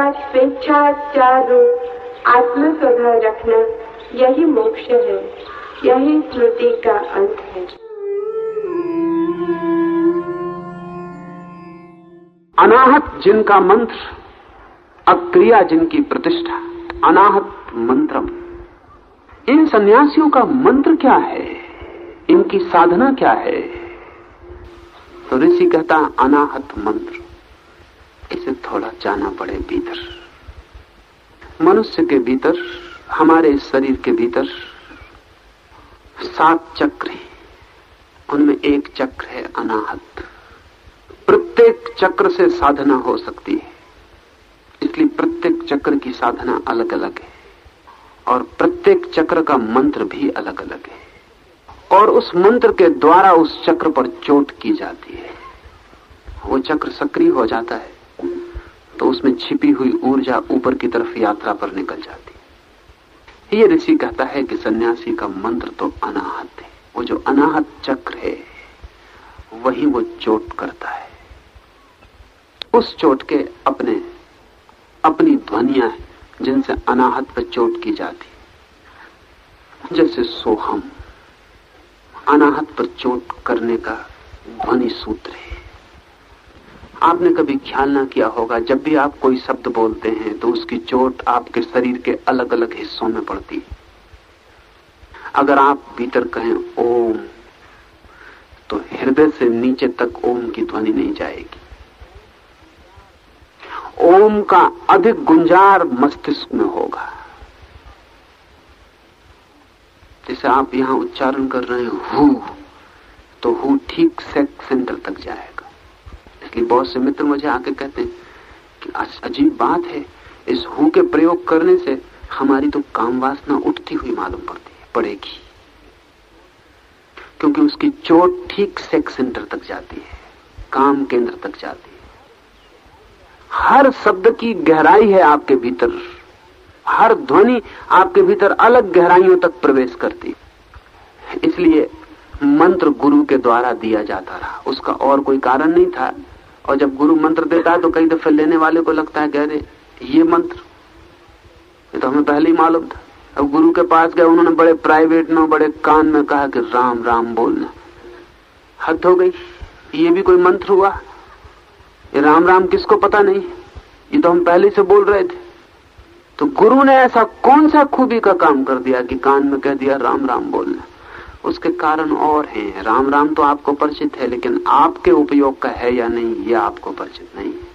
ऐसा स्वेच्छाचार आत्म स्वभाव रखना यही मोक्ष है। यही स्मृति का अंत है। अनाहत जिनका मंत्र अक्रिया जिनकी प्रतिष्ठा, अनाहत मंत्रम। इन सन्यासियों का मंत्र क्या है? इनकी साधना क्या है? तो ऋषि कहता, अनाहत मंत्र। इसे थोड़ा जाना पड़े भीतर। मनुष्य के भीतर, हमारे शरीर के भीतर सात चक्र हैं। उनमें एक चक्र है अनाहत। प्रत्येक चक्र से साधना हो सकती है। इसलिए प्रत्येक चक्र की साधना अलग अलग है। और प्रत्येक चक्र का मंत्र भी अलग अलग है। और उस मंत्र के द्वारा उस चक्र पर चोट की जाती है। वो चक्र सक्रिय हो जाता है। तो उसमें छिपी हुई ऊर्जा ऊपर की तरफ़ यात्रा पर निकल जाती। ये ऋषि कहता है कि सन्यासी का मंत्र तो अनाहत है। वो जो अनाहत चक्र है, वही वो चोट करता है। उस चोट के अपने, अपनी ध्वनिया है, जिनसे अनाहत पर चोट की जाती। जैसे सोहम, अनाहत पर चोट करने का ध्वनि सूत्र है। आपने कभी ख्याल ना किया होगा, जब भी आप कोई शब्द बोलते हैं तो उसकी चोट आपके शरीर के अलग अलग हिस्सों में पड़ती है। अगर आप भीतर कहें, ओम तो हृदय से नीचे तक ओम की ध्वनि नहीं जाएगी। ओम का अधिक गुंजार मस्तिष्क में होगा। जैसे आप यहाँ उच्चारण कर रहे हैं, हु तो हु ठीक सेक्स सेंटर तक जाएगा। इसलिए बहुत से मित्र मुझे आके कहते हैं कि अजीब बात है। इस हु के प्रयोग करने से हमारी तो काम वासना उठती हुई मालूम पड़ती है, पड़ेगी। क्योंकि उसकी चोट ठीक सेक्स सेंटर तक जाती है, काम केंद्र तक जाती है। हर शब्द की गहराई है आपके भीतर। हर ध्वनि आपके भीतर अलग गहराइयों तक प्रवेश करती इसलिए मंत्र गुरु के द्वारा दिया जाता रहा। उसका और कोई कारण नहीं था। और जब गुरु मंत्र देता है तो कई दफे लेने वाले को लगता है कह रहे ये मंत्र, ये तो हमें पहले ही मालूम था। अब गुरु के पास गए, उन्होंने बड़े प्राइवेट में, बड़े कान में कहा कि राम राम बोलना। हद हो गई। ये भी कोई मंत्र हुआ? ये राम राम किसको पता नहीं? ये तो हम पहले से बोल रहे थे। तो गुरु ने ऐसा कौन सा खूबी का काम कर दिया कि कान में कह दिया, राम राम बोलना? उसके कारण और हैं। राम राम तो आपको परिचित है, लेकिन आपके उपयोग का है या नहीं, ये आपको परिचित नहीं है।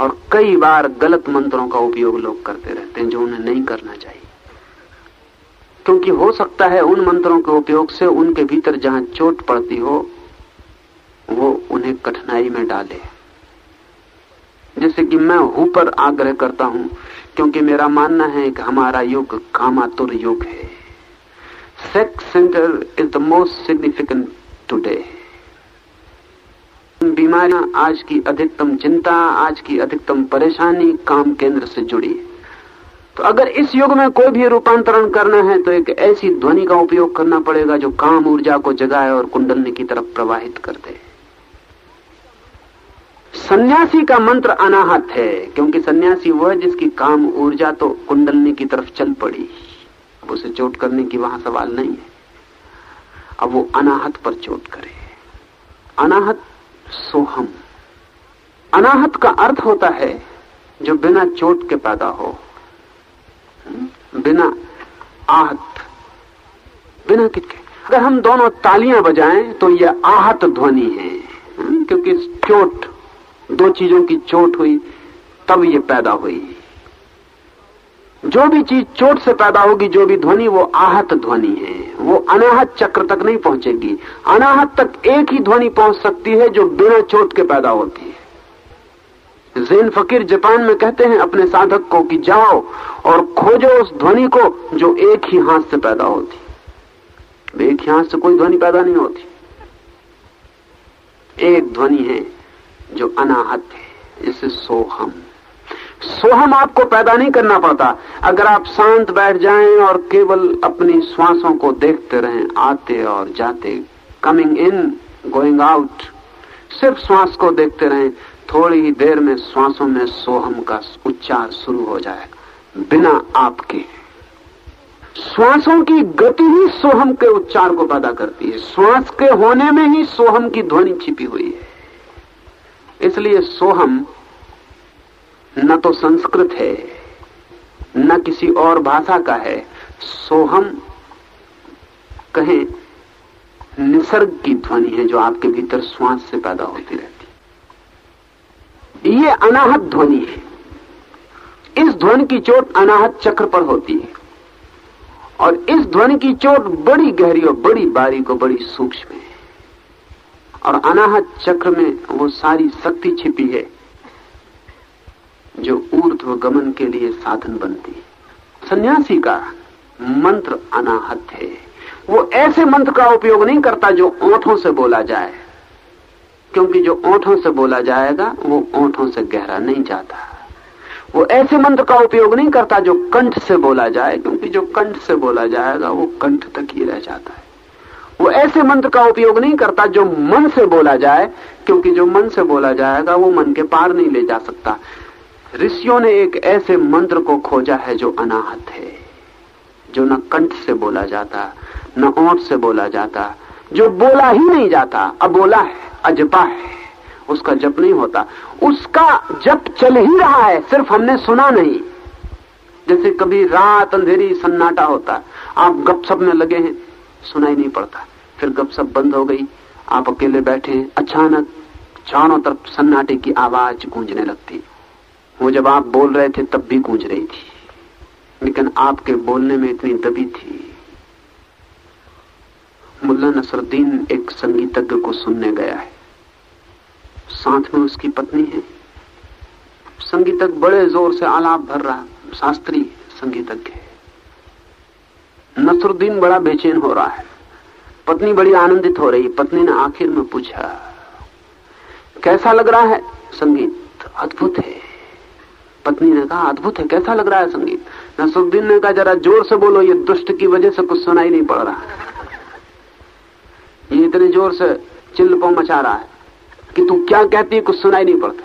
और कई बार गलत मंत्रों का उपयोग लोग करते रहते हैं जो उन्हें नहीं करना चाहिए। क्योंकि हो सकता है उन मंत्रों के उपयोग से उनके भीतर जहाँ चोट पड़ती हो, वो उन्हें कठिनाई में डाले। जैसे कि मैं हूँ पर आग्रह करता हूँ, क्योंकि मेरा मानना है कि हमारा युग कामातुर युग है। Sex center is the most significant today बीमारियाँ आज की अधिकतम चिंता, आज की अधिकतम परेशानी काम केंद्र से जुड़ी। तो अगर इस युग में कोई भी रूपांतरण करना है तो एक ऐसी ध्वनि का उपयोग करना पड़ेगा जो काम ऊर्जा को जगाए और कुंडलनी की तरफ़ प्रवाहित कर दे। सन्यासी का मंत्र अनाहत है, क्योंकि सन्यासी वह जिसकी काम ऊर्जा तो कुंडलनी की तरफ़ चल पड़ी। अब उसे चोट करने की वहाँ सवाल नहीं है। अब वो अनाहत पर चोट करे। अनाहत सोहम। अनाहत का अर्थ होता है, जो बिना चोट के पैदा हो। बिना आहत। बिना किसके अगर हम दोनों तालियाँ बजाएँ तो यह आहत ध्वनि है। क्योंकि चोट, दो चीज़ों की चोट हुई, तब ये पैदा हुई। जो भी चीज़ चोट से पैदा होगी, जो भी ध्वनि, वो आहत ध्वनि है। वो अनाहत चक्र तक नहीं पहुंचेगी। अनाहत तक एक ही ध्वनि पहुँच सकती है जो बिना चोट के पैदा होती है। जैन फकीर जापान में कहते हैं, अपने साधक को कि जाओ और खोजो उस ध्वनि को जो एक ही हाथ से पैदा होती। एक ही हाथ से कोई ध्वनि पैदा नहीं होती। एक ध्वनि है जो अनाहत है। जैसे सोहम सोहम आपको पैदा नहीं करना पड़ता। अगर आप शांत बैठ जाएँ और केवल अपनी श्वासों को देखते रहें, आते और जाते कमिंग इन गोइंग आउट सिर्फ़ श्वास को देखते रहें, थोड़ी ही देर में श्वासों में सोहम का उच्चार शुरू हो जाएगा, बिना आपके। श्वासों की गति ही सोहम के उच्चार को पैदा करती है। श्वास के होने में ही सोहम की ध्वनि छिपी हुई है। इसलिए सोहम न तो संस्कृत है, न किसी और भाषा का है। सोहम कहें, निसर्ग की ध्वनि है जो आपके भीतर श्वास से पैदा होती रहती है। ये अनाहत ध्वनि है। इस ध्वनि की चोट अनाहत चक्र पर होती है। और इस ध्वनि की चोट बड़ी गहरी और बड़ी बारीक और बड़ी सूक्ष्म है। और अनाहत चक्र में वो सारी शक्ति छिपी है। जो ऊर्ध्व गमन के लिए साधन बनती है। सन्यासी का मंत्र अनाहत है। वो ऐसे मंत्र का उपयोग नहीं करता जो ओठों से बोला जाए। क्योंकि जो ओठों से बोला जाएगा, वो ओठों से गहरा नहीं जाता। वो ऐसे मंत्र का उपयोग नहीं करता जो कंठ से बोला जाए, क्योंकि जो कंठ से बोला जाएगा, वो कंठ तक ही रह जाता है। वो ऐसे मंत्र का उपयोग नहीं करता जो मन से बोला जाए, क्योंकि जो मन से बोला जाएगा, वो मन के पार नहीं ले जा सकता। ऋषियों ने एक ऐसे मंत्र को खोजा है जो अनाहत है, जो न कंठ से बोला जाता, न ओठ से बोला जाता, जो बोला ही नहीं जाता, अबोला है, अजपा है, उसका जप नहीं होता। उसका जप चल ही रहा है, सिर्फ़ हमने सुना नहीं। जैसे कभी रात अंधेरी सन्नाटा होता, आप गपशप में लगे हैं सुनाई नहीं पड़ता। फिर गपशप बंद हो गई, आप अकेले बैठे हैं, अचानक चारों तरफ़ सन्नाटे की आवाज़ गूंजने लगती। वो जब आप बोल रहे थे, तब भी गूंज रही थी। लेकिन आपके बोलने में इतनी दबी थी। मुल्ला नसरुद्दीन एक संगीतज्ञ को सुनने गया है। साथ में उसकी पत्नी है। संगीतज्ञ बड़े ज़ोर से आलाप भर रहा शास्त्री संगीतज्ञ है। नसरुद्दीन बड़ा बेचैन हो रहा है। पत्नी बड़ी आनंदित हो रही पत्नी ने आखिर में पूछा, कैसा लग रहा है? संगीत अद्भुत है। पत्नी ने कहा, अद्भुत है, कैसा लग रहा है संगीत? नसरुद्दीन ने कहा, जरा ज़ोर से बोलो, ये दुष्ट की वजह से कुछ सुनाई नहीं पड़ रहा ये इतने ज़ोर से चिल्ल पो मचा रहा है कि तू क्या कहती है, कुछ सुनाई नहीं पड़ता।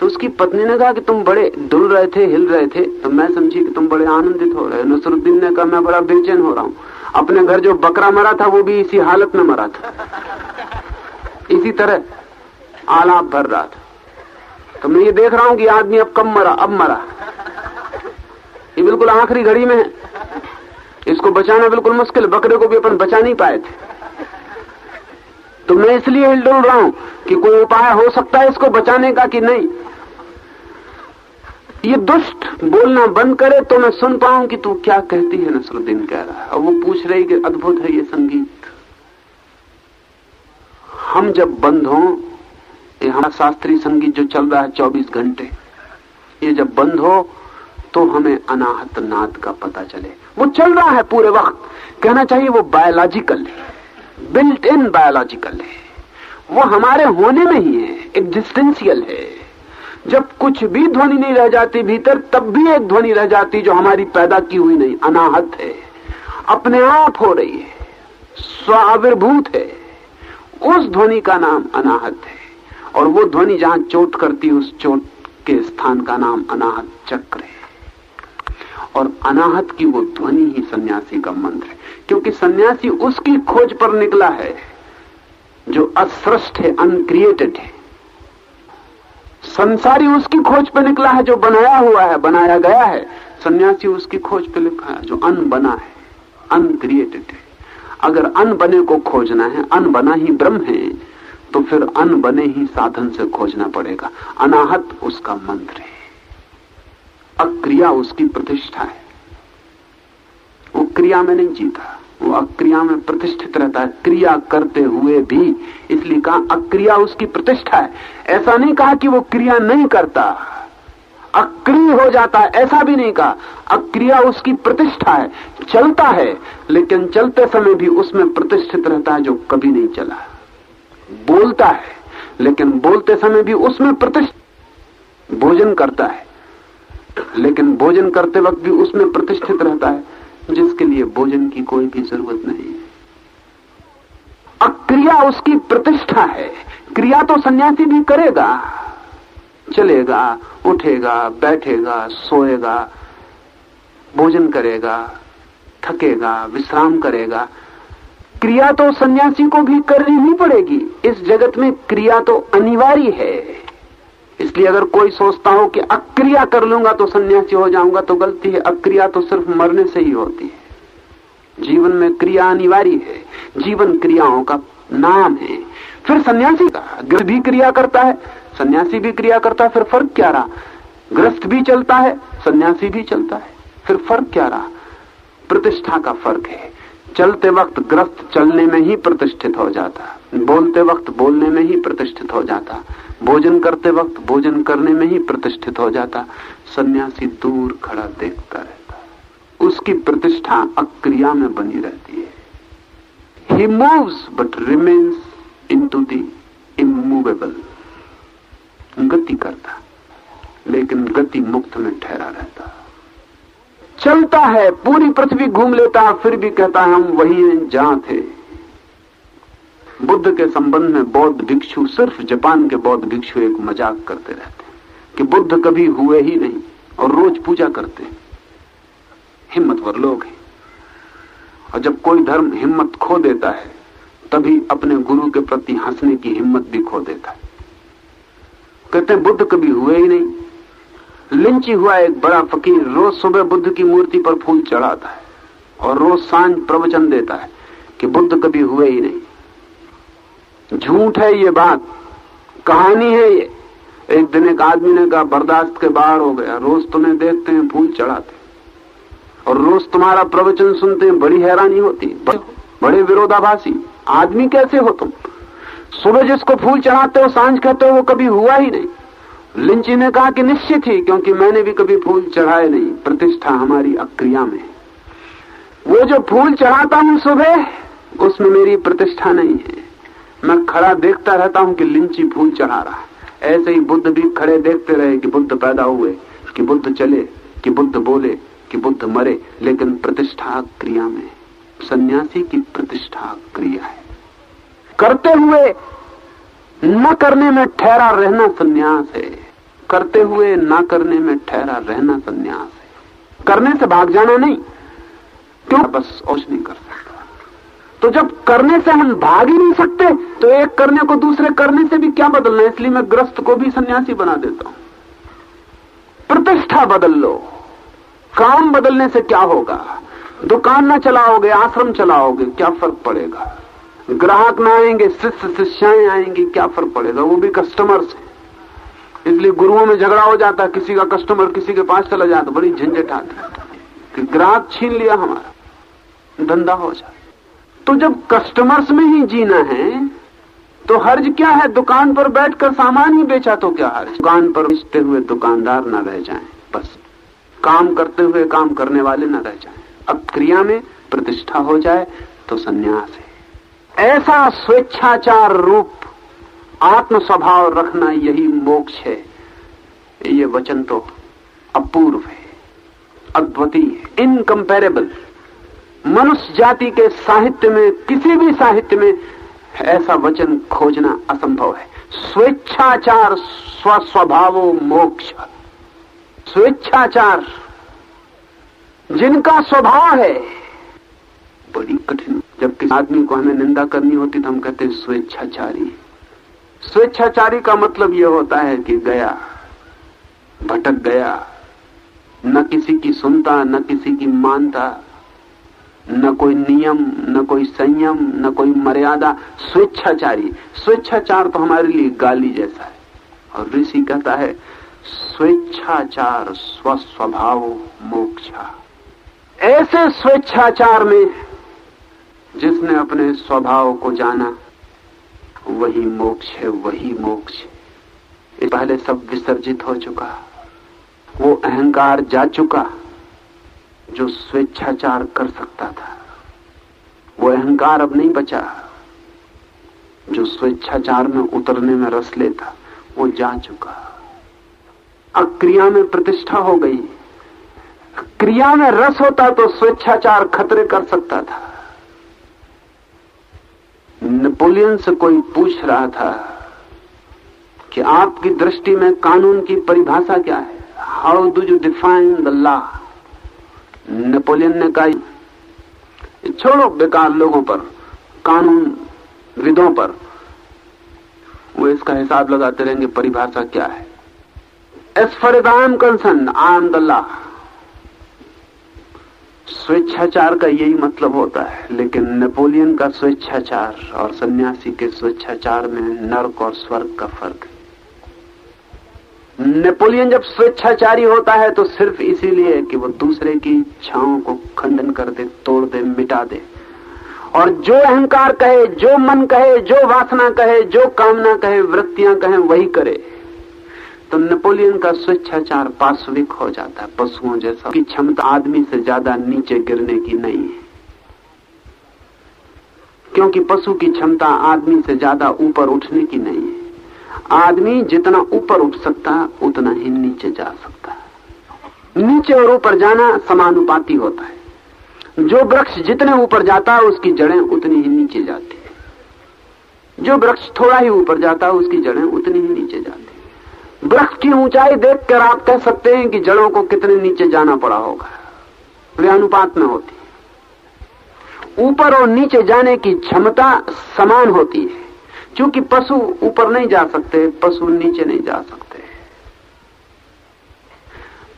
तो उसकी पत्नी ने कहा कि तुम बड़े डुल रहे थे, हिल रहे थे तो मैं समझी कि तुम बड़े आनंदित हो रहे हो। नसरुद्दीन ने कहा, मैं बड़ा बेचैन हो रहा हूँ। अपने घर जो बकरा मरा था, वो भी इसी हालत में मरा था। इसी तरह आलाप भर रहा था। तो मैं ये देख रहा हूँ कि आदमी अब कम मरा, अब मरा। ये बिल्कुल आखिरी घड़ी में है। इसको बचाना बिल्कुल मुश्किल, बकरे को भी अपन बचा नहीं पाए थे। तो मैं इसलिए हिलडुल रहा हूँ कि कोई उपाय हो सकता है इसको बचाने का कि नहीं? ये दुष्ट बोलना बंद करे तो मैं सुन पाऊँ कि तू क्या कहती है, नसरुद्दीन कह रहा है। और वो पूछ रही कि अद्भुत है ये संगीत। हम जब बंद हो ये हमारा शास्त्रीय संगीत जो चल रहा है 24 घंटे, ये जब बंद हो तो हमें अनाहत नाद का पता चले। वो चल रहा है पूरे वक्त। कहना चाहिए वो बायोलॉजिकल है। बिल्ट इन बायोलॉजिकल है। वो हमारे होने में ही है। एग्जिस्टेंशियल है। जब कुछ भी ध्वनि नहीं रह जाती भीतर, तब भी एक ध्वनि रह जाती जो हमारी पैदा की हुई नहीं। अनाहत है। अपने आप हो रही है। स्वाविर्भूत है। उस ध्वनि का नाम अनाहत है। और वो ध्वनि जहाँ चोट करती उस चोट के स्थान का नाम अनाहत चक्र है। और अनाहत की वो ध्वनि ही सन्यासी का मंत्र है, क्योंकि सन्यासी उसकी खोज पर निकला है, जो असृष्ट है अनक्रिएटेड है। संसारी उसकी खोज पर निकला है, जो बनाया हुआ है, बनाया गया है। सन्यासी उसकी खोज पर लिखा है, जो अन बना है अनक्रिएटेड है। अगर अन बने को खोजना है, अन बना ही ब्रह्म है तो फिर अन बने ही साधन से खोजना पड़ेगा। अनाहत उसका मंत्र है। अक्रिया उसकी प्रतिष्ठा है। वो क्रिया में नहीं जीता। वो अक्रिया में प्रतिष्ठित रहता है। क्रिया करते हुए भी इसलिए कहा, अक्रिया उसकी प्रतिष्ठा है। ऐसा नहीं कहा कि वो क्रिया नहीं करता। अक्रिय हो जाता है, ऐसा भी नहीं कहा। अक्रिया उसकी प्रतिष्ठा है, चलता है, लेकिन चलते समय भी उसमें प्रतिष्ठित रहता है जो कभी नहीं चला। बोलता है, लेकिन बोलते समय भी उसमें प्रतिष्ठित भोजन करता है। लेकिन भोजन करते वक्त भी उसमें प्रतिष्ठित रहता है, जिसके लिए भोजन की कोई भी ज़रूरत नहीं। अक्रिया उसकी प्रतिष्ठा है। क्रिया तो सन्यासी भी करेगा। चलेगा, उठेगा, बैठेगा, सोएगा, भोजन करेगा, थकेगा, विश्राम करेगा। क्रिया तो सन्यासी को भी करनी ही पड़ेगी। इस जगत में क्रिया तो अनिवार्य है। इसलिए अगर कोई सोचता हो कि अक्रिया कर लूँगा तो सन्यासी हो जाऊँगा तो गलती है। अक्रिया तो सिर्फ़ मरने से ही होती है। जीवन में क्रिया अनिवार्य है। जीवन क्रियाओं का नाम है। फिर सन्यासी का ग्रस्त भी क्रिया करता है। सन्यासी भी क्रिया करता है, फिर फ़र्क क्या रहा? ग्रस्त भी चलता है, सन्यासी भी चलता है, फिर फ़र्क क्या रहा? प्रतिष्ठा का फ़र्क है। चलते वक्त ग्रस्त चलने में ही प्रतिष्ठित हो जाता। बोलते वक्त बोलने में ही प्रतिष्ठित हो जाता। भोजन करते वक्त भोजन करने में ही प्रतिष्ठित हो जाता। सन्यासी दूर खड़ा देखता रहता। उसकी प्रतिष्ठा अक्रिया में बनी रहती है। He moves but remains into the immovable गति करता, लेकिन गति मुक्त में ठहरा रहता। चलता है, पूरी पृथ्वी घूम लेता है फिर भी कहता है, हम वही हैं, जहाँ थे। बुद्ध के संबंध में बौद्ध भिक्षु, सिर्फ़ जापान के बौद्ध भिक्षु एक मज़ाक करते रहते कि बुद्ध कभी हुए ही नहीं और रोज पूजा करते हिम्मतवर लोग हैं। और जब कोई धर्म हिम्मत खो देता है, तभी अपने गुरु के प्रति हंसने की हिम्मत भी खो देता है। कहते हैं, बुद्ध कभी हुए ही नहीं लिंची हुआ एक बड़ा फकीर रोज सुबह बुद्ध की मूर्ति पर फूल चढ़ाता है और रोज साँझ प्रवचन देता है कि बुद्ध कभी हुए ही नहीं। झूठ है ये बात, कहानी है ये। एक दिन एक आदमी ने कहा, बर्दाश्त के बाहर हो गया, रोज तुम्हें देखते हैं, फूल चढ़ाते और रोज तुम्हारा प्रवचन सुनते हैं, बड़ी हैरानी होती बड़े विरोधाभासी। आदमी कैसे हो तुम? सुबह जिसको फूल चढ़ाते हो, साँझ कहते हो, वो कभी हुआ ही नहीं। लिंची ने कहा कि निश्चित ही, क्योंकि मैंने भी कभी फूल चढ़ाए नहीं, प्रतिष्ठा हमारी अक्रिया में वो जो फूल चढ़ाता हूँ सुबह, उसमें मेरी प्रतिष्ठा नहीं है। मैं खड़ा देखता रहता हूँ कि लिंची फूल चढ़ा रहा है। ऐसे ही बुद्ध भी खड़े देखते रहे कि बुद्ध पैदा हुए, कि बुद्ध चले, कि बुद्ध बोले, कि बुद्ध मरे, लेकिन प्रतिष्ठा क्रिया में सन्यासी की प्रतिष्ठा क्रिया है। करते हुए न करने में ठहरा रहना संन्यास है। करते हुए ना करने में ठहरा रहना सन्यास है। करने से भाग जाना नहीं, क्यों? बस ओछ नहीं कर सकता। तो जब करने से हम भाग ही नहीं सकते तो एक करने को दूसरे करने से भी क्या बदलना है? इसलिए मैं ग्रस्त को भी सन्यासी बना देता हूँ। प्रतिष्ठा बदल लो। काम बदलने से क्या होगा? दुकान ना चलाओगे, आश्रम चलाओगे, क्या फ़र्क पड़ेगा? ग्राहक ना आएँगे, शिष्य शिष्याएँ आएँगी, क्या फ़र्क पड़ेगा? वो भी कस्टमर्स हैं। इसलिए गुरुओं में झगड़ा हो जाता, किसी का कस्टमर किसी के पास चला जाता, बड़ी झंझट आती। कि ग्राहक छीन लिया हमारा, धंधा हो जाए। तो जब कस्टमर्स में ही जीना है तो हर्ज क्या है? दुकान पर बैठकर सामान ही बेचा तो क्या हर्ज? दुकान पर बेचते हुए दुकानदार न रह जाएँ, बस। काम करते हुए काम करने वाले न रह जाएँ। अब क्रिया में प्रतिष्ठा हो जाए तो संन्यास है। ऐसा स्वेच्छाचार रूप आत्म स्वभाव रखना यही मोक्ष है। ये वचन तो अपूर्व है, अद्वितीय इनकंपेरेबल मनुष्य जाति के साहित्य में, किसी भी साहित्य में ऐसा वचन खोजना असंभव है। स्वेच्छाचार स्वस्वभाव मोक्ष। स्वेच्छाचार जिनका स्वभाव है, बड़ी कठिन जब किसी आदमी को हमें निंदा करनी होती तो हम कहते हैं, स्वेच्छाचारी। स्वेच्छाचारी का मतलब यह होता है कि गया, भटक गया। न किसी की सुनता, न किसी की मानता, न कोई नियम, न कोई संयम, न कोई मर्यादा। स्वेच्छाचारी। स्वेच्छाचार तो हमारे लिए गाली जैसा है। और ऋषि कहता है, स्वेच्छाचार स्वस्वभाव मोक्षा। ऐसे स्वेच्छाचार में जिसने अपने स्वभाव को जाना, वही मोक्ष है, वही मोक्ष। पहले सब विसर्जित हो चुका। वो अहंकार जा चुका, जो स्वेच्छाचार कर सकता था। वो अहंकार अब नहीं बचा, जो स्वेच्छाचार में उतरने में रस लेता, वो जा चुका। अक्रिया में प्रतिष्ठा हो गई। क्रिया में रस होता तो स्वेच्छाचार खतरे कर सकता था। नेपोलियन से कोई पूछ रहा था कि आपकी दृष्टि में कानून की परिभाषा क्या है? How do you define the law Napoleon ने कहा, छोड़ो बेकार लोगों पर, कानून विदों पर। वो इसका हिसाब लगाते रहेंगे, परिभाषा क्या है? As far if I am concern I am the law स्वेच्छाचार का यही मतलब होता है। लेकिन नेपोलियन का स्वेच्छाचार और सन्यासी के स्वेच्छाचार में नर्क और स्वर्ग का फ़र्क नेपोलियन जब स्वेच्छाचारी होता है तो सिर्फ़ इसीलिए कि वो दूसरे की इच्छाओं को खंडन कर दे, तोड़ दे, मिटा दे। और जो अहंकार कहे, जो मन कहे, जो वासना कहे, जो कामना कहे, वृत्तियाँ कहे, वही करे। तो नेपोलियन का स्वेच्छाचार पाश्विक हो जाता है, पशुओं जैसा की क्षमता आदमी से ज़्यादा नीचे गिरने की नहीं है। क्योंकि पशु की क्षमता आदमी से ज़्यादा ऊपर उठने की नहीं है। आदमी जितना ऊपर उठ सकता है, उतना ही नीचे जा सकता है। नीचे और ऊपर जाना समानुपाती होता है। जो वृक्ष जितने ऊपर जाता है, उसकी जड़ें उतनी ही नीचे जाती है। जो वृक्ष थोड़ा ही ऊपर जाता है, उसकी जड़ें उतनी ही नीचे जाती वृक्ष की ऊंचाई देखकर आप कह सकते हैं कि जड़ों को कितने नीचे जाना पड़ा होगा। वे अनुपात में होती है। ऊपर और नीचे जाने की क्षमता समान होती है। क्योंकि पशु ऊपर नहीं जा सकते, पशु नीचे नहीं जा सकते।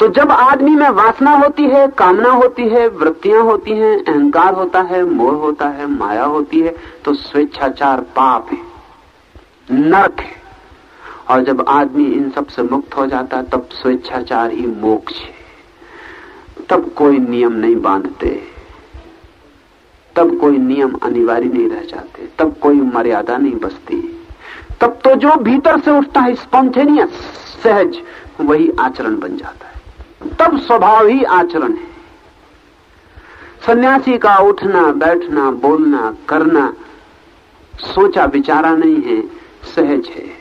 तो जब आदमी में वासना होती है, कामना होती है, वृत्तियाँ होती हैं, अहंकार होता है, मोह होता है, माया होती है तो स्वेच्छाचार पाप है, नर्क है। और जब आदमी इन सबसे मुक्त हो जाता तब स्वेच्छाचार ही मोक्ष है। तब कोई नियम नहीं बांधते। तब कोई नियम अनिवार्य नहीं रह जाते। तब कोई मर्यादा नहीं बसती। तब तो जो भीतर से उठता है स्पॉन्टेनियस सहज, वही आचरण बन जाता है। तब स्वभाव ही आचरण है। सन्यासी का उठना, बैठना, बोलना, करना सोचा विचारा नहीं है, सहज है।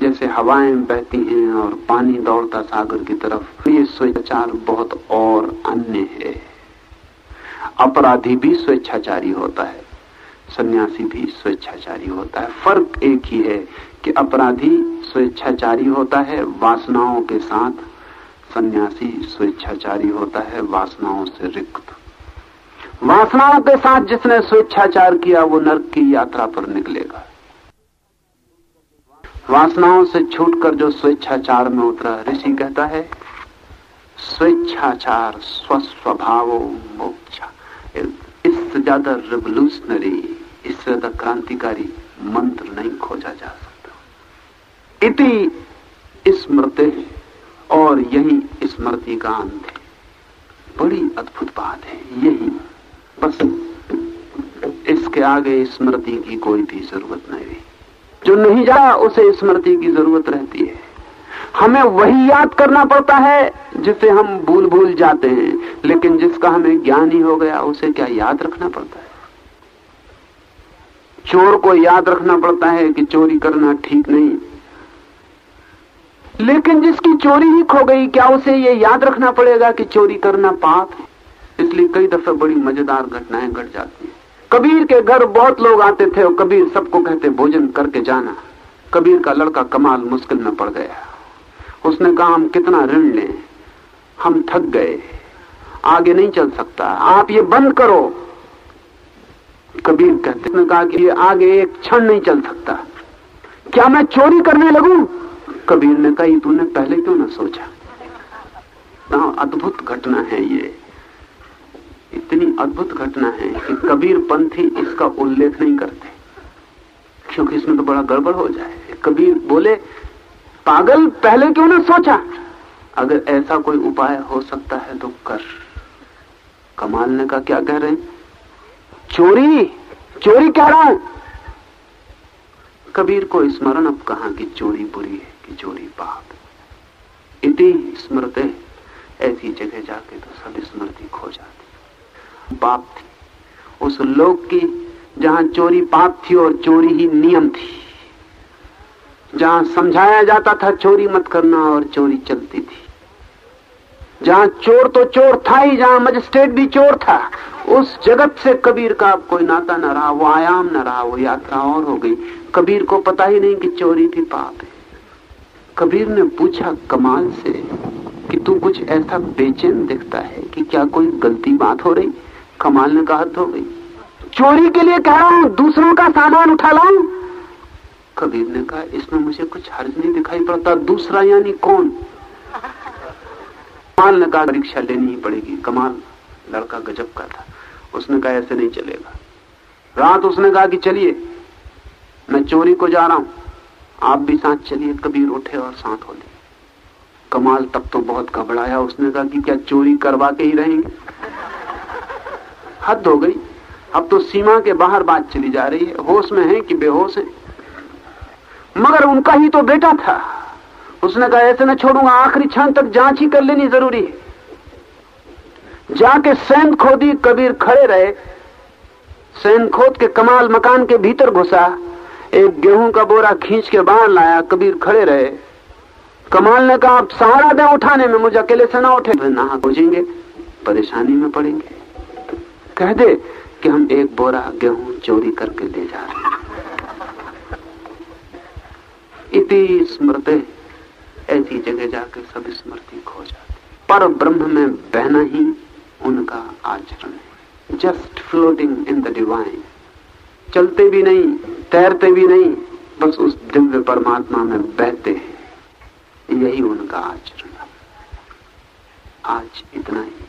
जैसे हवाएँ बहती हैं और पानी दौड़ता सागर की तरफ़ ये स्वेच्छाचार बहुत और अन्य है। अपराधी भी स्वेच्छाचारी होता है, सन्यासी भी स्वेच्छाचारी होता है। फ़र्क एक ही है कि अपराधी स्वेच्छाचारी होता है, वासनाओं के साथ सन्यासी स्वेच्छाचारी होता है, वासनाओं से रिक्त। वासनाओं के साथ जिसने स्वेच्छाचार किया, वो नर्क की यात्रा पर निकलेगा। वासनाओं से छूटकर जो स्वेच्छाचार में उतरा, ऋषि कहता है, स्वेच्छाचार, स्वस्वभाव मोक्षा। इससे ज़्यादा रिवोल्यूशनरी इससे ज़्यादा क्रांतिकारी मंत्र नहीं खोजा जा सकता। इति स्मृति और यही स्मृति का अंत है। बड़ी अद्भुत बात है, यही। बस इसके आगे स्मृति की कोई भी ज़रूरत नहीं जो नहीं जा उसे स्मृति की ज़रूरत रहती है। हमें वही याद करना पड़ता है, जिसे हम भूल भूल जाते हैं। लेकिन जिसका हमें ज्ञान ही हो गया, उसे क्या याद रखना पड़ता है? चोर को याद रखना पड़ता है कि चोरी करना ठीक नहीं। लेकिन जिसकी चोरी ही खो गई, क्या उसे ये याद रखना पड़ेगा कि चोरी करना पाप इसलिए कई दफे बड़ी मज़ेदार घटनाएँ घट जाती हैं। कबीर के घर बहुत लोग आते थे और कबीर सबको कहते, भोजन करके जाना। कबीर का लड़का कमाल मुश्किल में पड़ गया। उसने कहा, हम कितना ऋण लें? हम थक गए। आगे नहीं चल सकता। आप ये बंद करो। कबीर कहते ने कहा कि ये आगे एक क्षण नहीं चल सकता। क्या मैं चोरी करने लगू? कबीर ने कहा तूने पहले क्यों ना सोचा? अद्भुत घटना है ये। इतनी अद्भुत घटना है कि कबीर पंथी इसका उल्लेख नहीं करते। क्योंकि इसमें तो बड़ा गड़बड़ हो जाए। कबीर बोले, पागल, पहले क्यों ना सोचा? अगर ऐसा कोई उपाय हो सकता है तो कर। कमाल ने का क्या कह रहे हैं? चोरी चोरी कह रहा हूँ। कबीर को स्मरण अब कहा कि चोरी बुरी है, कि चोरी पाप इति स्मृत, ऐसी जगह जाके तो सब स्मृति खो जाती बाप थी। उस लोक की जहाँ चोरी पाप थी और चोरी ही नियम थी। जहाँ समझाया जाता था चोरी मत करना और चोरी चलती थी। जहाँ चोर तो चोर था ही, जहाँ मजिस्ट्रेट भी चोर था, उस जगत से कबीर का कोई नाता न रहा, वो आयाम न रहा, वो यात्रा और हो गई। कबीर को पता ही नहीं कि चोरी भी पाप है। कबीर ने पूछा कमाल से कि तू कुछ ऐसा बेचैन दिखता है कि क्या कोई गलती बात हो रही? कमाल ने कहा हो गई चोरी के लिए कह रहा हूँ, दूसरों का सामान उठा लाऊं। कबीर ने कहा, इसमें मुझे कुछ हर्ज नहीं दिखाई पड़ता, दूसरा यानी कौन? कमाल ने कहा, परीक्षा लेनी ही पड़ेगी। कमाल, लड़का गजब का था। उसने कहा, ऐसे नहीं चलेगा। रात उसने कहा कि, चलिए, मैं चोरी को जा रहा हूँ। आप भी साथ चलिए, कबीर उठे और साथ हो कमाल तब तो बहुत घबराया, उसने कहा कि, क्या चोरी करवा के ही रहेंगे? हद हो गई। अब तो सीमा के बाहर बात चली जा रही है। होश में है कि बेहोश है? मगर उनका ही तो बेटा था। उसने कहा, ऐसे न छोड़ूँगा, आखिरी क्षण तक जाँच ही कर लेनी ज़रूरी है। जाके सैन खोदी कबीर खड़े रहे। सैन खोद के कमाल मकान के भीतर घुसा। एक गेहूँ का बोरा खींच के बाहर लाया, कबीर खड़े रहे। कमाल ने कहा, आप सहारा दें उठाने में, मुझे अकेले से ना उठे। नहा खोजेंगे परेशानी में पड़ेंगे। कह दे कि हम एक बोरा गेहूँ चोरी करके ले जा रहे हैं। इति स्मृति ऐसी जगह जाके सब स्मृति खो जाती पर ब्रह्म में बहना ही उनका आचरण है। Just floating in the divine चलते भी नहीं, तैरते भी नहीं, बस उस दिव्य परमात्मा में बहते हैं। यही उनका आचरण आज इतना ही।